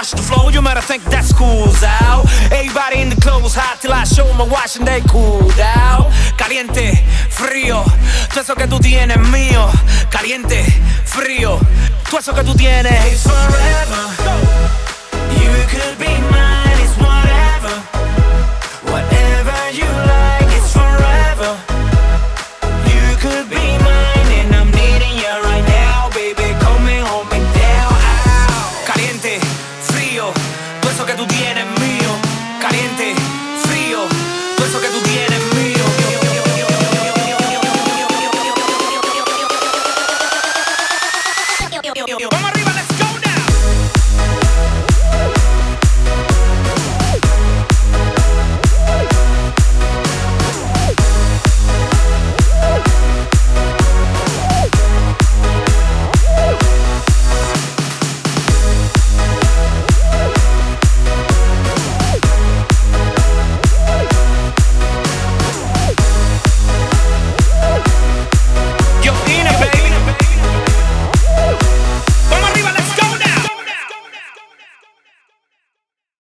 rush the flow, you better think that's school's out. Everybody in the clothes hot till I show them a watch and they cool down. Caliente, frío, todo eso que tú tienes mío. Caliente, frío, todo eso que tú tienes. Forever,